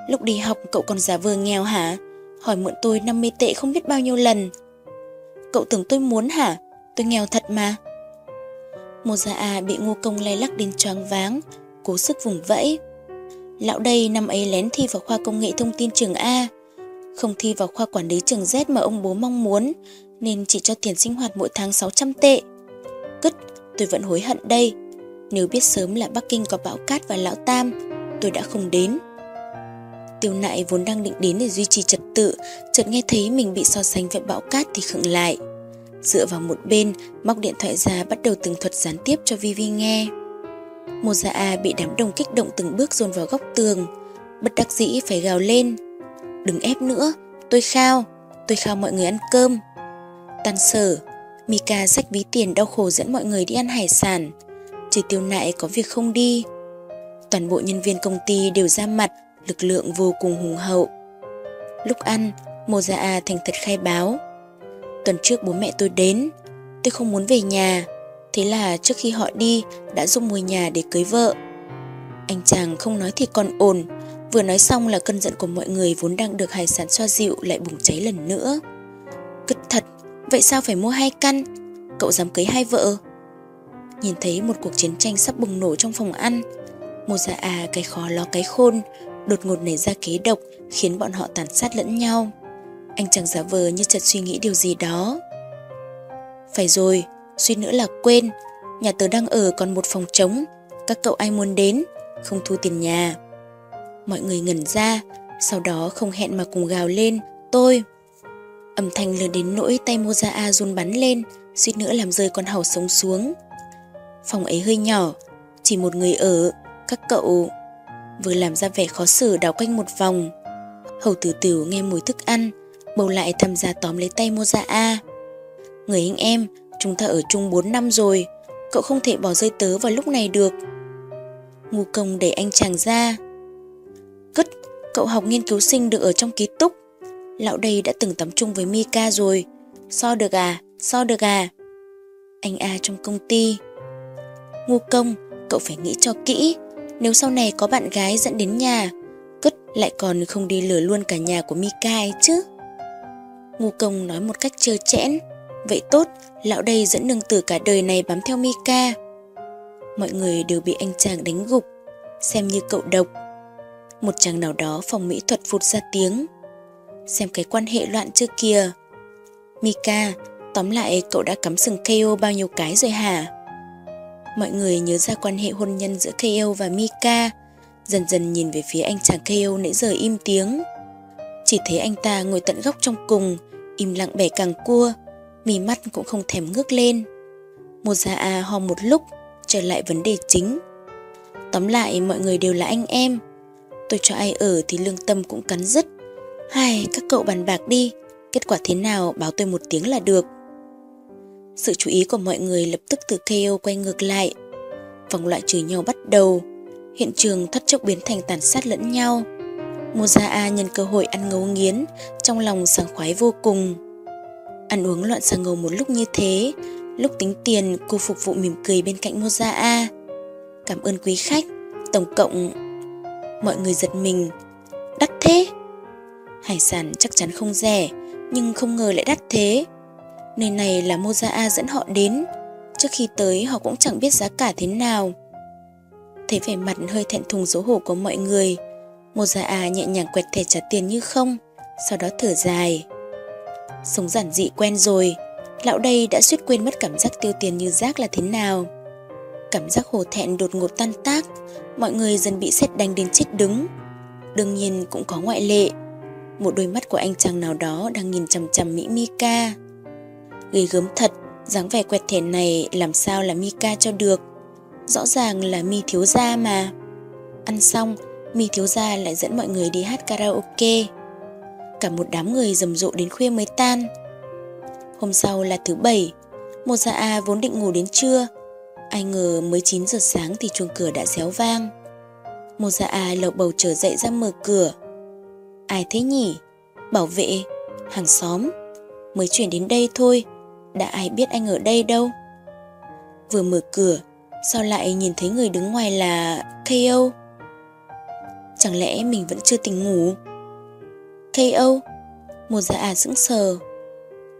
Lúc đi học cậu còn giả vờ nghèo hả? Hỏi mượn tôi 50 tệ không biết bao nhiêu lần. Cậu tưởng tôi muốn hả? Tôi nghèo thật mà. Một gia à bị ngô công lay lắc đến choáng váng, cố sức vùng vẫy. Lão đây năm ấy lén thi vào khoa công nghệ thông tin trường A, không thi vào khoa quản lý trường Z mà ông bố mong muốn, nên chỉ cho tiền sinh hoạt mỗi tháng 600 tệ. Cứt, tôi vẫn hối hận đây. Nếu biết sớm là Bắc Kinh có bão cát và lão tam, tôi đã không đến. Tiêu nại vốn đang định đến để duy trì trật tự, chợt nghe thấy mình bị so sánh với bão cát thì khựng lại. Dựa vào một bên, móc điện thoại ra bắt đầu từng thuật gián tiếp cho Vivi nghe. Moza dạ bị đám đông kích động từng bước dồn vào góc tường, bất đắc dĩ phải gào lên. Đừng ép nữa, tôi khao, tôi khao mọi người ăn cơm. Tan sở, Mika rách ví tiền đau khổ dẫn mọi người đi ăn hải sản. Chỉ tiêu nại có việc không đi. Toàn bộ nhân viên công ty đều ra mặt, lực lượng vô cùng hùng hậu. Lúc ăn, Moza thành thật khai báo. Tuần trước bố mẹ tôi đến, tôi không muốn về nhà. Thế là trước khi họ đi đã giúp mua nhà để cưới vợ. Anh chàng không nói thì còn ổn, vừa nói xong là cơn giận của mọi người vốn đang được hải sản xoa dịu lại bùng cháy lần nữa. Cứt thật, vậy sao phải mua hai căn? Cậu dám cưới hai vợ? Nhìn thấy một cuộc chiến tranh sắp bùng nổ trong phòng ăn, một dạ à cái khó lo cái khôn, đột ngột nảy ra kế độc khiến bọn họ tàn sát lẫn nhau. Anh chàng giả vờ như chợt suy nghĩ điều gì đó. Phải rồi, suy nữa là quên, nhà tớ đang ở còn một phòng trống, các cậu ai muốn đến, không thu tiền nhà. Mọi người ngẩn ra, sau đó không hẹn mà cùng gào lên, tôi. Âm thanh lớn đến nỗi tay Moza run bắn lên, suýt nữa làm rơi con hầu sống xuống. Phòng ấy hơi nhỏ, chỉ một người ở, các cậu vừa làm ra vẻ khó xử đảo quanh một vòng. Hầu tử tử nghe mùi thức ăn, bầu lại tham gia tóm lấy tay Moza dạ a Người anh em, chúng ta ở chung 4 năm rồi, cậu không thể bỏ rơi tớ vào lúc này được. Ngu công đẩy anh chàng ra. Cất, cậu học nghiên cứu sinh được ở trong ký túc. Lão đây đã từng tắm chung với Mika rồi. So được à, so được à. Anh A trong công ty. Ngu công, cậu phải nghĩ cho kỹ. Nếu sau này có bạn gái dẫn đến nhà, cất lại còn không đi lừa luôn cả nhà của Mika ấy chứ. Ngu công nói một cách trơ chẽn. Vậy tốt, lão đây dẫn nương tử cả đời này bám theo Mika. Mọi người đều bị anh chàng đánh gục, xem như cậu độc. Một chàng nào đó phòng mỹ thuật phụt ra tiếng. Xem cái quan hệ loạn chưa kìa. Mika, tóm lại cậu đã cắm sừng KO bao nhiêu cái rồi hả? Mọi người nhớ ra quan hệ hôn nhân giữa Keo và Mika, dần dần nhìn về phía anh chàng Keo nãy giờ im tiếng. Chỉ thấy anh ta ngồi tận góc trong cùng, im lặng bẻ càng cua, mí mắt cũng không thèm ngước lên. Một già à ho một lúc, trở lại vấn đề chính. Tóm lại mọi người đều là anh em. Tôi cho ai ở thì lương tâm cũng cắn rứt. Hai, các cậu bàn bạc đi, kết quả thế nào báo tôi một tiếng là được. Sự chú ý của mọi người lập tức từ KO quay ngược lại. Vòng loại chửi nhau bắt đầu. Hiện trường thoát chốc biến thành tàn sát lẫn nhau. Moza nhân cơ hội ăn ngấu nghiến, trong lòng sảng khoái vô cùng. Ăn uống loạn xà ngầu một lúc như thế, lúc tính tiền cô phục vụ mỉm cười bên cạnh Moza Cảm ơn quý khách, tổng cộng... Mọi người giật mình, đắt thế. Hải sản chắc chắn không rẻ, nhưng không ngờ lại đắt thế. Nơi này là Moza dẫn họ đến, trước khi tới họ cũng chẳng biết giá cả thế nào. Thấy vẻ mặt hơi thẹn thùng xấu hổ của mọi người, Moza nhẹ nhàng quẹt thẻ trả tiền như không, sau đó thở dài. Sống giản dị quen rồi, lão đây đã suýt quên mất cảm giác tiêu tiền như rác là thế nào. Cảm giác hổ thẹn đột ngột tan tác, mọi người dần bị xét đánh đến chết đứng. Đương nhiên cũng có ngoại lệ. Một đôi mắt của anh chàng nào đó đang nhìn chằm chằm Mỹ Mika ghê gớm thật, dáng vẻ quẹt thẻ này làm sao là Mika cho được. Rõ ràng là Mi thiếu gia mà. Ăn xong, Mi thiếu gia lại dẫn mọi người đi hát karaoke cả một đám người rầm rộ đến khuya mới tan. Hôm sau là thứ bảy, một gia A vốn định ngủ đến trưa, ai ngờ mới 9 giờ sáng thì chuông cửa đã réo vang. Một dạ A lầu bầu trở dậy ra mở cửa. Ai thế nhỉ? Bảo vệ, hàng xóm, mới chuyển đến đây thôi, đã ai biết anh ở đây đâu. Vừa mở cửa, sao lại nhìn thấy người đứng ngoài là KO? Chẳng lẽ mình vẫn chưa tỉnh ngủ? KO Một dạ ả sững sờ.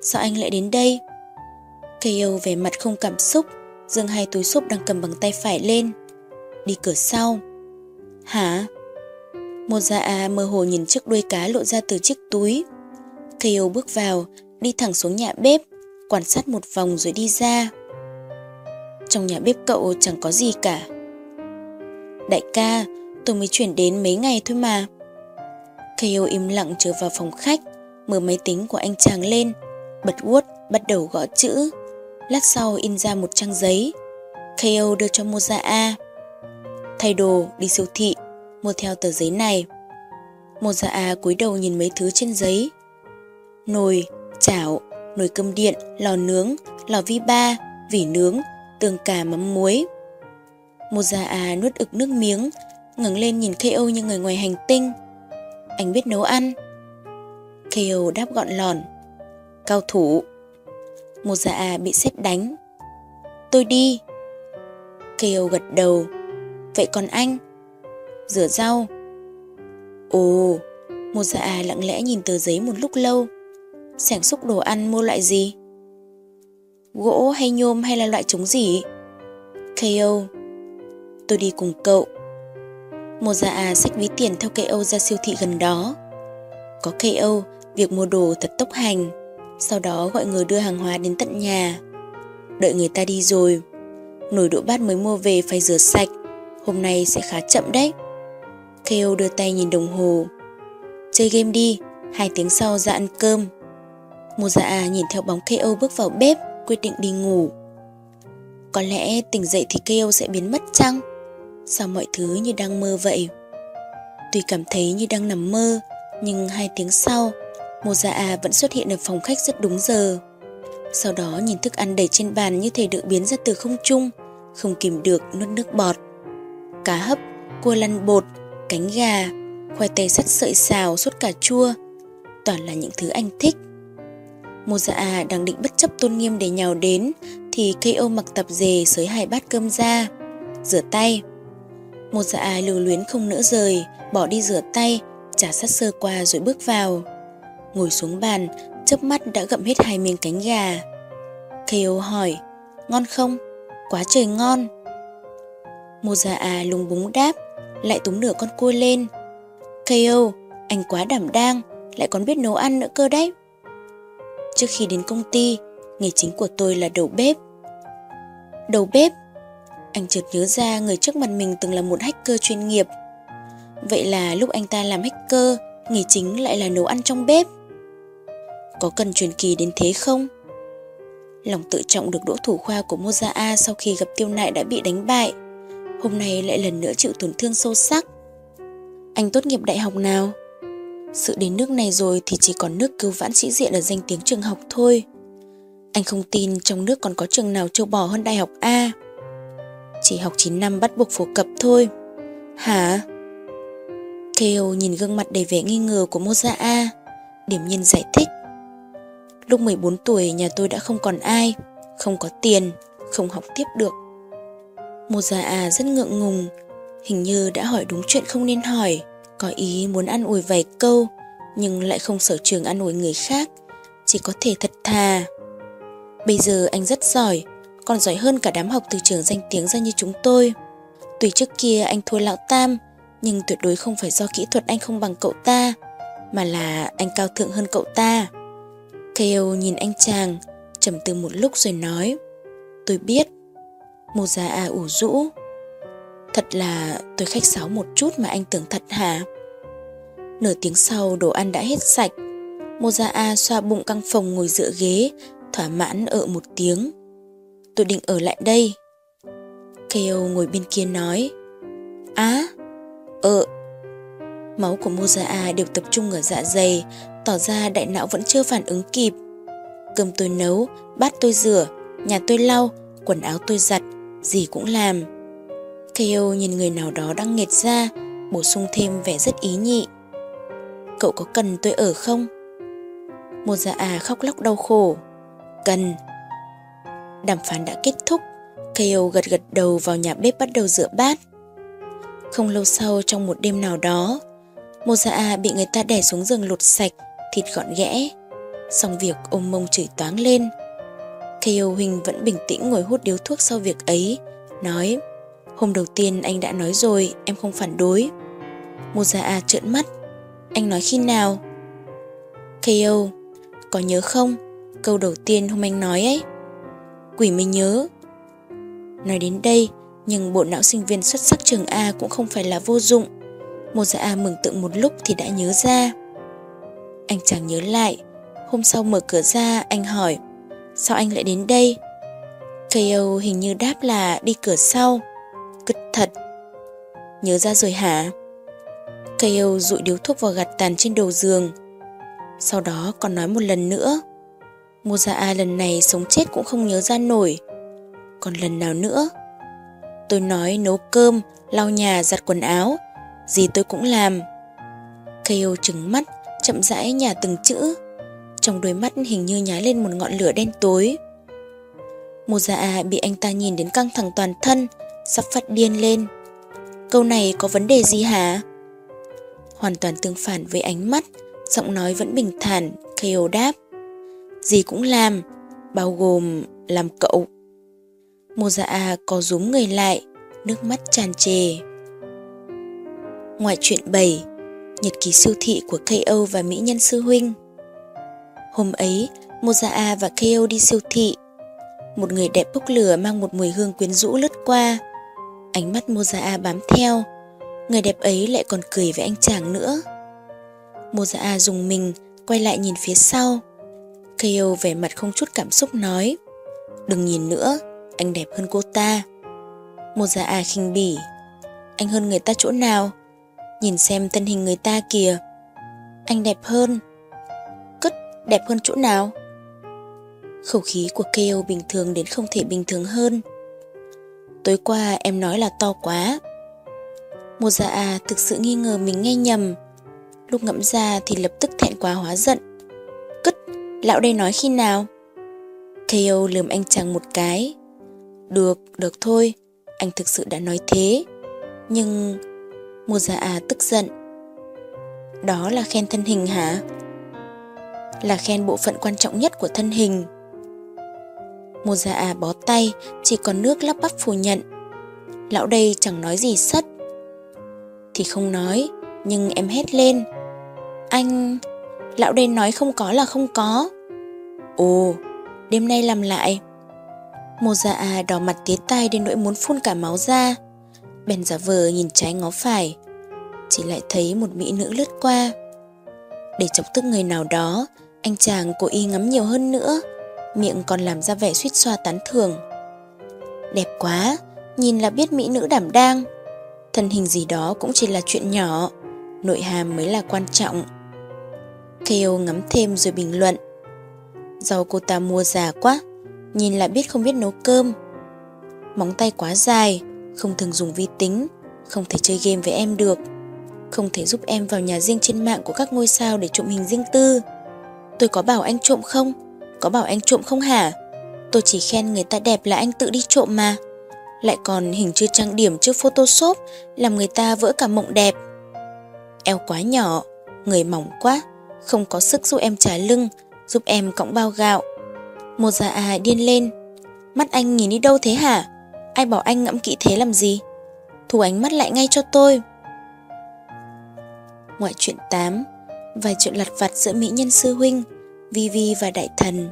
Sao anh lại đến đây? KO vẻ mặt không cảm xúc dâng hai túi xốp đang cầm bằng tay phải lên. Đi cửa sau. Hả? Một dạ ả mơ hồ nhìn chiếc đuôi cá lộ ra từ chiếc túi. KO bước vào Đi thẳng xuống nhà bếp. Quan sát một vòng rồi đi ra Trong nhà bếp cậu chẳng có gì cả Đại ca Tôi mới chuyển đến mấy ngày thôi mà kayo im lặng trở vào phòng khách, mở máy tính của anh chàng lên, bật Word, bắt đầu gõ chữ. Lát sau in ra một trang giấy. kayo đưa cho Moza A. thay đồ, đi siêu thị, mua theo tờ giấy này. Moza A cúi đầu nhìn mấy thứ trên giấy. Nồi, chảo, nồi cơm điện, lò nướng, lò vi ba, vỉ nướng, tương cà mắm muối. Một già à nuốt ực nước miếng, ngẩng lên nhìn KO như người ngoài hành tinh. Anh biết nấu ăn. KO đáp gọn lòn. Cao thủ. Một già à bị xét đánh. Tôi đi. KO gật đầu. Vậy còn anh? Rửa rau. Ồ, một già à lặng lẽ nhìn tờ giấy một lúc lâu sẻng xúc đồ ăn mua loại gì? Gỗ hay nhôm hay là loại chống gì? KO Tôi đi cùng cậu. Một già à xách ví tiền theo KO ra siêu thị gần đó. Có KO Việc mua đồ thật tốc hành. Sau đó gọi người đưa hàng hóa đến tận nhà. Đợi người ta đi rồi, Nồi đũa bát mới mua về phải rửa sạch. Hôm nay sẽ khá chậm đấy. KO đưa tay nhìn đồng hồ. Chơi game đi, Hai tiếng sau ra ăn cơm. Một dạ nhìn theo bóng KO bước vào bếp Quyết định đi ngủ. Có lẽ tỉnh dậy thì KO sẽ biến mất chăng? Sao mọi thứ như đang mơ vậy? Tuy cảm thấy như đang nằm mơ Nhưng hai tiếng sau Moza dạ vẫn xuất hiện ở phòng khách rất đúng giờ. Sau đó nhìn thức ăn đầy trên bàn như thể được biến ra từ không trung Không kìm được nuốt nước bọt. Cá hấp, cua lăn bột, cánh gà Khoai tây sắt sợi xào, sốt cà chua. Toàn là những thứ anh thích. Mô dạ à đang định bất chấp tôn nghiêm để nhào đến Thì KO mặc tập dề sới hai bát cơm ra Rửa tay một dạ lưu luyến không nỡ rời, bỏ đi rửa tay, trả sát sơ qua rồi bước vào. Ngồi xuống bàn, chớp mắt đã gặm hết hai miếng cánh gà. KO hỏi, ngon không? Quá trời ngon. Một dạ à búng đáp, lại túm nửa con cua lên. KO, anh quá đảm đang, lại còn biết nấu ăn nữa cơ đấy. Trước khi đến công ty, nghề chính của tôi là đầu bếp. Đầu bếp? Anh chợt nhớ ra người trước mặt mình từng là một hacker chuyên nghiệp. Vậy là lúc anh ta làm hacker, nghề chính lại là nấu ăn trong bếp. Có cần truyền kỳ đến thế không? Lòng tự trọng được đỗ thủ khoa của Moza A sau khi gặp tiêu nại đã bị đánh bại. Hôm nay lại lần nữa chịu tổn thương sâu sắc. Anh tốt nghiệp đại học nào? Sự đến nước này rồi thì chỉ còn nước cứu vãn sĩ diện ở danh tiếng trường học thôi. Anh không tin trong nước còn có trường nào châu bò hơn đại học A. Chỉ học 9 năm bắt buộc phổ cập thôi Hả? Kêu nhìn gương mặt đầy vẻ nghi ngờ của Moza A, Điểm nhiên giải thích Lúc 14 tuổi, nhà tôi đã không còn ai, Không có tiền, Không học tiếp được Moza A rất ngượng ngùng, Hình như đã hỏi đúng chuyện không nên hỏi có ý muốn ăn ủi vài câu Nhưng lại không sở trường ăn ủi người khác Chỉ có thể thật thà Bây giờ anh rất giỏi còn giỏi hơn cả đám học từ trường danh tiếng ra như chúng tôi. Tuy trước kia anh thua lão Tam, nhưng tuyệt đối không phải do kỹ thuật anh không bằng cậu ta, mà là anh cao thượng hơn cậu ta. Keo nhìn anh chàng, trầm tư một lúc rồi nói, tôi biết. Mô già à ủ rũ. Thật là tôi khách sáo một chút mà anh tưởng thật hả? Nửa tiếng sau đồ ăn đã hết sạch. Moza A xoa bụng căng phòng ngồi dựa ghế, thỏa mãn ở một tiếng tôi định ở lại đây. Keo ngồi bên kia nói, Á, ờ. Máu của Moza đều tập trung ở dạ dày, tỏ ra đại não vẫn chưa phản ứng kịp. Cơm tôi nấu, bát tôi rửa, nhà tôi lau, quần áo tôi giặt, gì cũng làm. Theo nhìn người nào đó đang nghệt ra, bổ sung thêm vẻ rất ý nhị. Cậu có cần tôi ở không? Moza à khóc lóc đau khổ. Cần, Đàm phán đã kết thúc, Keo gật gật đầu vào nhà bếp bắt đầu rửa bát. Không lâu sau trong một đêm nào đó, Moza à bị người ta đè xuống giường lột sạch, thịt gọn ghẽ. Xong việc ôm mông chửi toáng lên. Keo Huỳnh vẫn bình tĩnh ngồi hút điếu thuốc sau việc ấy, nói Hôm đầu tiên anh đã nói rồi, em không phản đối. Mozaa à trợn mắt. Anh nói khi nào? Keo, có nhớ không? Câu đầu tiên hôm anh nói ấy quỷ mới nhớ. Nói đến đây, nhưng bộ não sinh viên xuất sắc trường A cũng không phải là vô dụng. Một A à mừng tượng một lúc thì đã nhớ ra. Anh chẳng nhớ lại, hôm sau mở cửa ra anh hỏi, sao anh lại đến đây? KO hình như đáp là đi cửa sau. Thật. nhớ ra rồi hả? Kale dụi điếu thuốc vào gạt tàn trên đầu giường. Sau đó còn nói một lần nữa. Mozaa lần này sống chết cũng không nhớ ra nổi. Còn lần nào nữa? Tôi nói nấu cơm, lau nhà, giặt quần áo. Gì tôi cũng làm. Kale trừng mắt, chậm rãi nhả từng chữ. Trong đôi mắt hình như nhái lên một ngọn lửa đen tối. Mozaa bị anh ta nhìn đến căng thẳng toàn thân, sắp phát điên lên. Câu này có vấn đề gì hả? Hoàn toàn tương phản với ánh mắt, giọng nói vẫn bình thản, Kale đáp. Gì cũng làm, bao gồm làm cậu. Moza có rúm người lại, nước mắt tràn trề. Ngoại truyện 7 Nhật ký siêu thị của KO và Mỹ Nhân Sư Huynh Hôm ấy, Moza và KO đi siêu thị. Một người đẹp bốc lửa mang một mùi hương quyến rũ lướt qua. Ánh mắt Moza bám theo. Người đẹp ấy lại còn cười với anh chàng nữa. Moza dùng mình, quay lại nhìn phía sau. Keo vẻ mặt không chút cảm xúc nói Đừng nhìn nữa, anh đẹp hơn cô ta. Moza khinh bỉ. Anh hơn người ta chỗ nào? Nhìn xem thân hình người ta kìa. Anh đẹp hơn. Cất đẹp hơn chỗ nào? Khẩu khí của Keo bình thường đến không thể bình thường hơn. Tối qua em nói là to quá. Moza dạ à thực sự nghi ngờ mình nghe nhầm. Lúc ngẫm ra thì lập tức thẹn quá hóa giận. Cất, lão đây nói khi nào? Theo lườm anh chàng một cái. Được, được thôi, anh thực sự đã nói thế. Nhưng Moza dạ à tức giận. Đó là khen thân hình hả? Là khen bộ phận quan trọng nhất của thân hình. Moza à bó tay, chỉ còn nước lắp bắp phủ nhận. Lão đây chẳng nói gì sất. Thì không nói, nhưng em hét lên. Anh... Lão đây nói không có là không có. Ồ, đêm nay làm lại. Moza à đỏ mặt tía tai đến nỗi muốn phun cả máu ra. Bèn giả vờ nhìn trái ngó phải. Chỉ lại thấy một mỹ nữ lướt qua. Để chọc tức người nào đó, anh chàng cố ý ngắm nhiều hơn nữa miệng còn làm ra vẻ suýt xoa tán thưởng. Đẹp quá, nhìn là biết mỹ nữ đảm đang. Thân hình gì đó cũng chỉ là chuyện nhỏ, nội hàm mới là quan trọng. kêu ngắm thêm rồi bình luận. Rau cô ta mua già quá, nhìn là biết không biết nấu cơm. Móng tay quá dài, không thường dùng vi tính, không thể chơi game với em được. Không thể giúp em vào nhà riêng trên mạng của các ngôi sao để trộm hình riêng tư. Tôi có bảo anh trộm không? Có bảo anh trộm không hả? Tôi chỉ khen người ta đẹp là anh tự đi trộm mà. Lại còn hình chưa trang điểm chưa photoshop làm người ta vỡ cả mộng đẹp. Eo quá nhỏ, người mỏng quá, không có sức giúp em trả lưng, giúp em cõng bao gạo. Một già à điên lên. Mắt anh nhìn đi đâu thế hả? Ai bảo anh ngẫm kỹ thế làm gì? Thu ánh mắt lại ngay cho tôi. Ngoại truyện 8 Vài chuyện lặt vặt giữa mỹ nhân sư huynh Vivi và đại thần.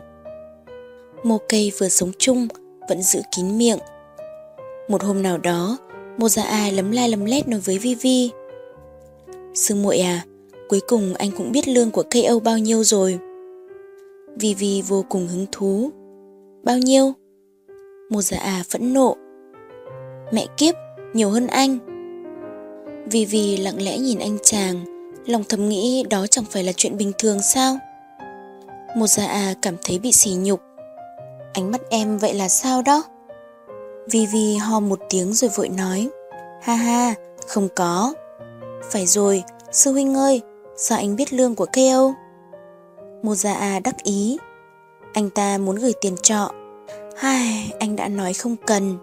Mô cây vừa sống chung, vẫn giữ kín miệng. Một hôm nào đó, Mô Gia A lấm la lấm lét nói với Vivi. Sư muội à, cuối cùng anh cũng biết lương của cây Âu bao nhiêu rồi. Vivi vô cùng hứng thú. Bao nhiêu? Mô Gia A phẫn nộ. Mẹ kiếp, nhiều hơn anh. Vivi lặng lẽ nhìn anh chàng, lòng thầm nghĩ đó chẳng phải là chuyện bình thường sao? Một gia à cảm thấy bị sỉ nhục. Ánh mắt em vậy là sao đó? Vivi ho một tiếng rồi vội nói. Ha ha, không có. Phải rồi, sư huynh ơi, sao anh biết lương của KO? Một gia à đắc ý. Anh ta muốn gửi tiền trọ. Hai, anh đã nói không cần.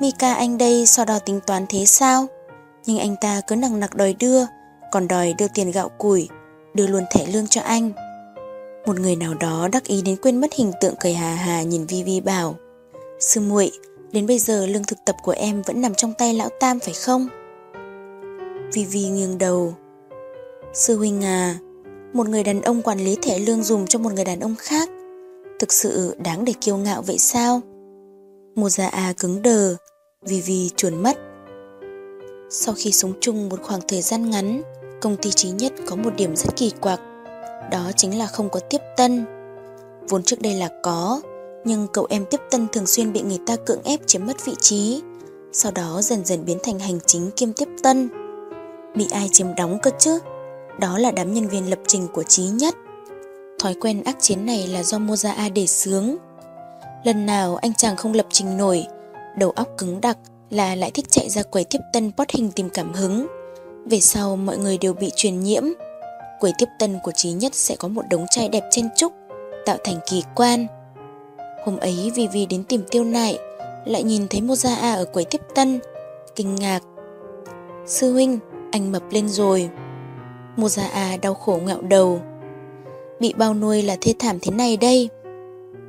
Mika anh đây so đo tính toán thế sao? Nhưng anh ta cứ nặng nặc đòi đưa, còn đòi đưa tiền gạo củi, đưa luôn thẻ lương cho anh. Một người nào đó đắc ý đến quên mất hình tượng cười hà hà nhìn Vi Vi bảo Sư muội, đến bây giờ lương thực tập của em vẫn nằm trong tay lão Tam phải không? Vi Vi nghiêng đầu Sư huynh à, một người đàn ông quản lý thẻ lương dùng cho một người đàn ông khác Thực sự đáng để kiêu ngạo vậy sao? Một già à cứng đờ, Vi Vi chuồn mất Sau khi sống chung một khoảng thời gian ngắn, công ty trí nhất có một điểm rất kỳ quặc đó chính là không có tiếp tân. Vốn trước đây là có, nhưng cậu em tiếp tân thường xuyên bị người ta cưỡng ép chiếm mất vị trí, sau đó dần dần biến thành hành chính kiêm tiếp tân. Bị ai chiếm đóng cơ chứ? Đó là đám nhân viên lập trình của trí nhất. Thói quen ác chiến này là do Moza A để sướng. Lần nào anh chàng không lập trình nổi, đầu óc cứng đặc là lại thích chạy ra quầy tiếp tân post hình tìm cảm hứng. Về sau mọi người đều bị truyền nhiễm. Quầy tiếp tân của trí nhất sẽ có một đống chai đẹp chen trúc, tạo thành kỳ quan. Hôm ấy Vivi đến tìm tiêu nại, lại nhìn thấy Moza A ở quầy tiếp tân, kinh ngạc. Sư huynh, anh mập lên rồi. Moza A đau khổ ngạo đầu. Bị bao nuôi là thê thảm thế này đây.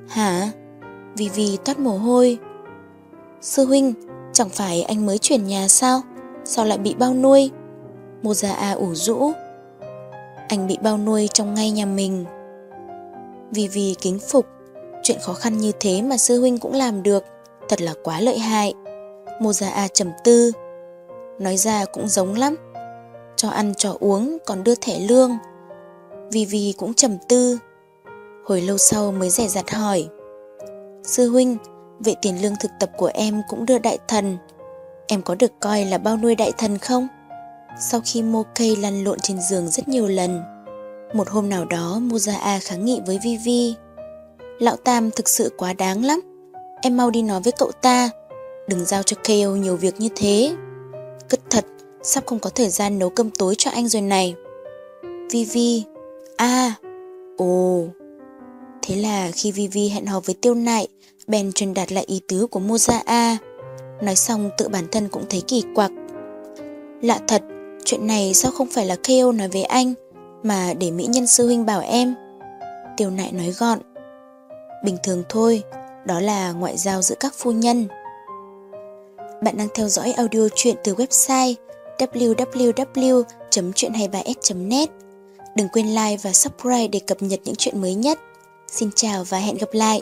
Hả? Vivi toát mồ hôi. Sư huynh, chẳng phải anh mới chuyển nhà sao? Sao lại bị bao nuôi? Moza A ủ rũ. Anh bị bao nuôi trong ngay nhà mình. vì vì kính phục. Chuyện khó khăn như thế mà sư huynh cũng làm được. Thật là quá lợi hại. Moza A trầm tư. Nói ra cũng giống lắm. Cho ăn cho uống còn đưa thẻ lương. vì vì cũng trầm tư. Hồi lâu sau mới rẻ rặt hỏi. Sư huynh, vậy tiền lương thực tập của em cũng đưa đại thần. Em có được coi là bao nuôi đại thần không? Sau khi Mô Cây lăn lộn trên giường rất nhiều lần, một hôm nào đó Moza A kháng nghị với Vivi. Lão Tam thực sự quá đáng lắm. Em mau đi nói với cậu ta. Đừng giao cho Kale nhiều việc như thế. Cất thật, sắp không có thời gian nấu cơm tối cho anh rồi này. Vivi, à, ồ. Thế là khi Vivi hẹn hò với Tiêu Nại, Ben truyền đạt lại ý tứ của Moza A. Nói xong tự bản thân cũng thấy kỳ quặc. Lạ thật, chuyện này sao không phải là KO nói với anh, mà để mỹ nhân sư huynh bảo em. Tiêu Nại nói gọn. Bình thường thôi, đó là ngoại giao giữa các phu nhân. Bạn đang theo dõi audio chuyện từ website www.chuyenhay3s.net Đừng quên like và subscribe để cập nhật những chuyện mới nhất. Xin chào và hẹn gặp lại!